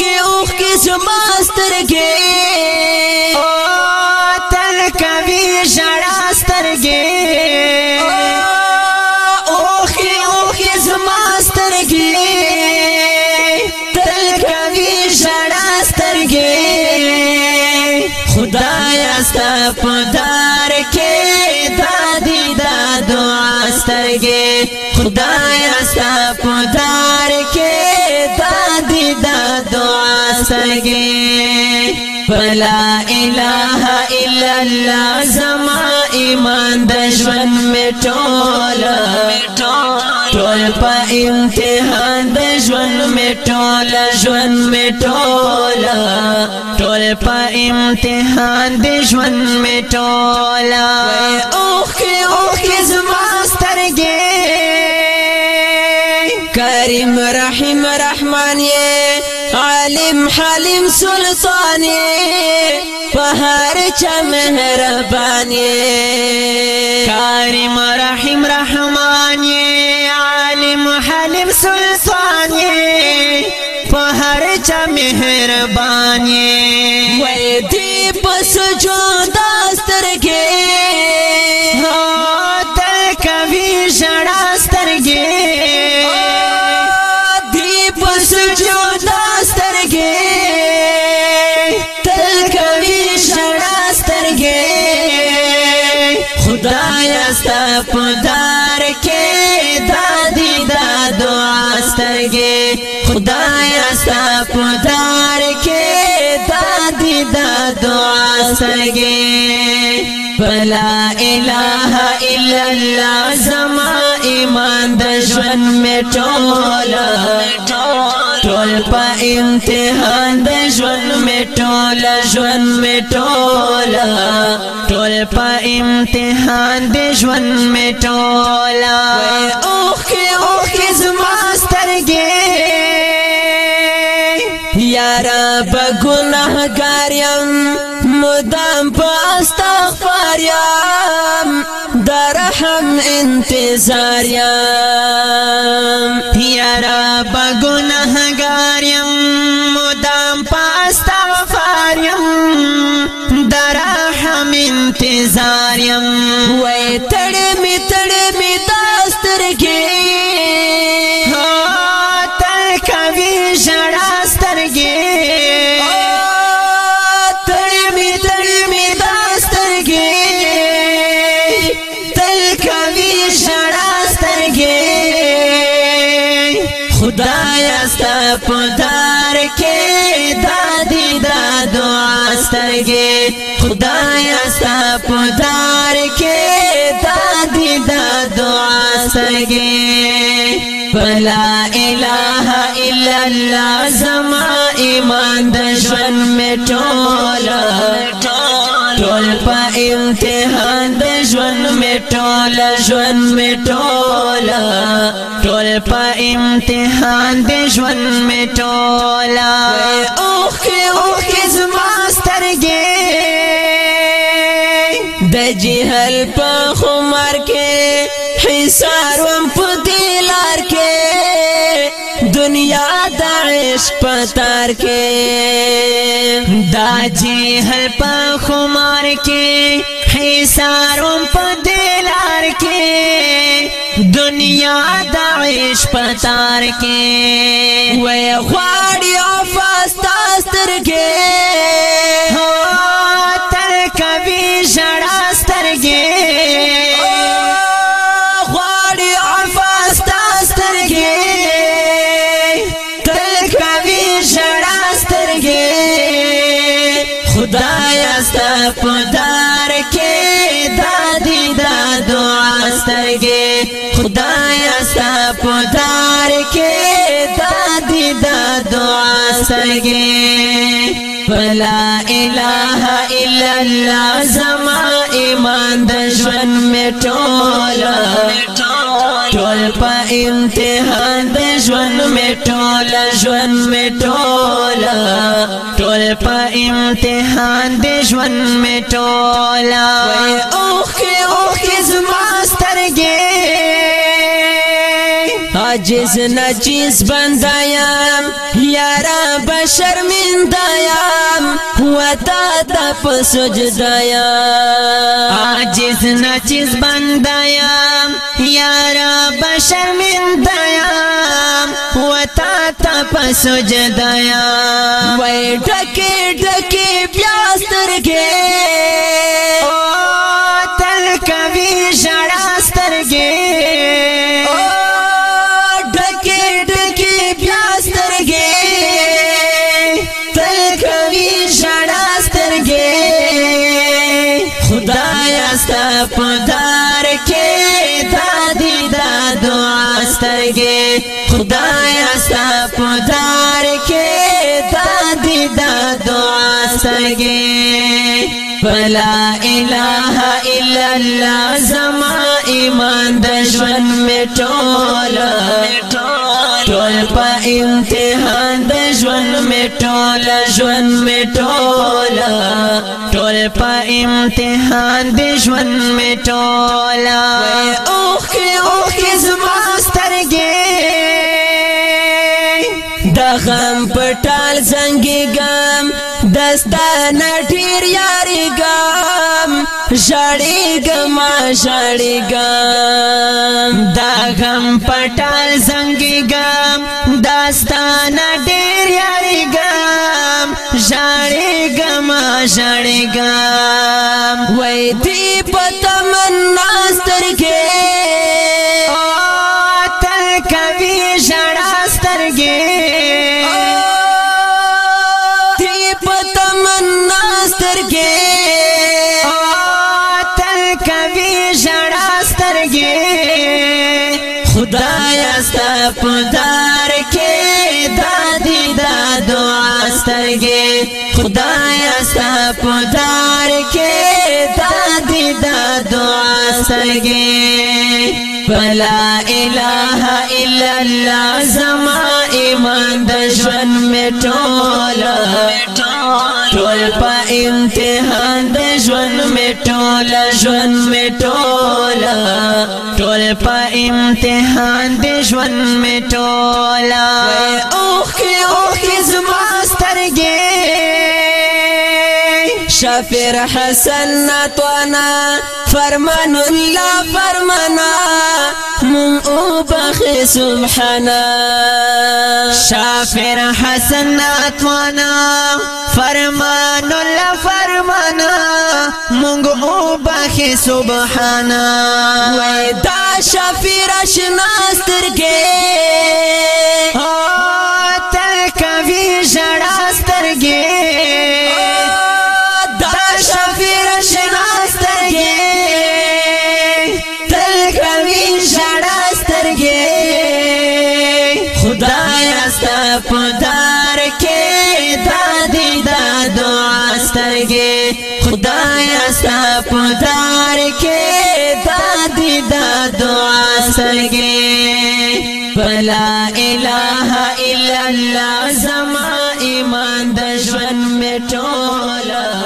کې اوخ کې زما سترګې او تل کوي ژړا سترګې اوخ کې اوخ کې زما سترګې تل کوي ژړا سترګې خدایا ستا په دار کې دادی دا دعا سترګې خدایا ستا لګي فلا اله الا الله زما ایمان د ژوند میټول ټول په امتحان د ژوند میټول ژوند میټول ټول په امتحان د ژوند میټول اوخه اوخه زما سترګې کریم رحیم رحمان یې عالم حلیم سلطاني په هر چا مهربانی کریم رحیم عالم حلیم سلطاني په هر چا مهربانی وې دې پدار کې دادی دا دعا سترګې خدای استا پدار کې دادی دا دعا سترګې بلا اله الا الله زما ایمان د ژوند میټول میټول ټول په امتحان د ژوند می ټول ژوند می ټول ټول په امتحان د ژوند می ټول اوخ کې اوخ کې زما سترګې یارا بګناهګار یم مدام په استغفار یم رحم انتظار یم یا رب گناهګار یم مدام پاستا غفار یم در رحم انتظار یم وای تړ می تړ می داسترګې گے ساپ دار کے دادی دعا سگے بلا الہ الا اللہ داد ایمان دشون میں ٹولا ٹول پا امتحان دشون میں ٹولا سو میں ٹولا ٹول پا امتحان دشون میں ٹولا مرګې د جهل په خمر کې حصار وم په دلار کې دنیا د عشق پتار کې د جهل په خمر کې حصار وم په دلار کې دنیا د عیش پتار کې وې غواړي او فاستستر کې سترګې خدایا ستا په دار کې دادی دا دعا سترګې فلا اله الا الله زما ایمان د ژوند میټول ټول په امتحان د ژوند میټول ژوند میټول ټول په امتحان د ژوند میټول اوخه اوخه زما سترګې عاجز نجیز بندایم یارا بشرمندایم وتا تا پسجدایم عاجز نجیز بندایم یارا بشرمندایم وتا تا پسجدایم وای ډکه ډکه پیاسترګه پدار کې دا دی دا دعا سترګې خدای ستا پدار کې دا دی دا دعا سترګې فلا اله الا الله زما ایمان د ژوند میټول ټول په امتحان د ژوند میټول ژوند میټول ټول په امتحان د ژوند می ټولا اوخ کې اوخ کې زما سترګې د غم پټال زنګي غم دستان ډیر یاري غم ژړې غم ژړې غم د غم پټال زنګي غم دستان ډیر زړېګم زړېګم وای دې پتم ناستر کې او تل کوي زړاستر کې دې پتم ناستر کې او تل کوي زړاستر کې خدایا ست پدای مرګي خدایا ستاپ دار کې دادی دا دعا سرګي بلا اله الا الله زما ایمان د ژوند میټول میټول ٹول پا امتحان دیش و ٹولاش و ٹولا ٹول پا امتحان دیش و ٹولا اوکھے ماسٹر گے شفیر حسن نتوانا فرمان الله فرمانا مون او بخ سبحانا شافر حسن اتوانا فرمان الله فرمانا مون او بخ سبحانا ودا شفیر شناسترګه خدایا ستا پدار کې دادی دا دعا سرګې بلا اله الا الله زما ایمان د ژوند میټولا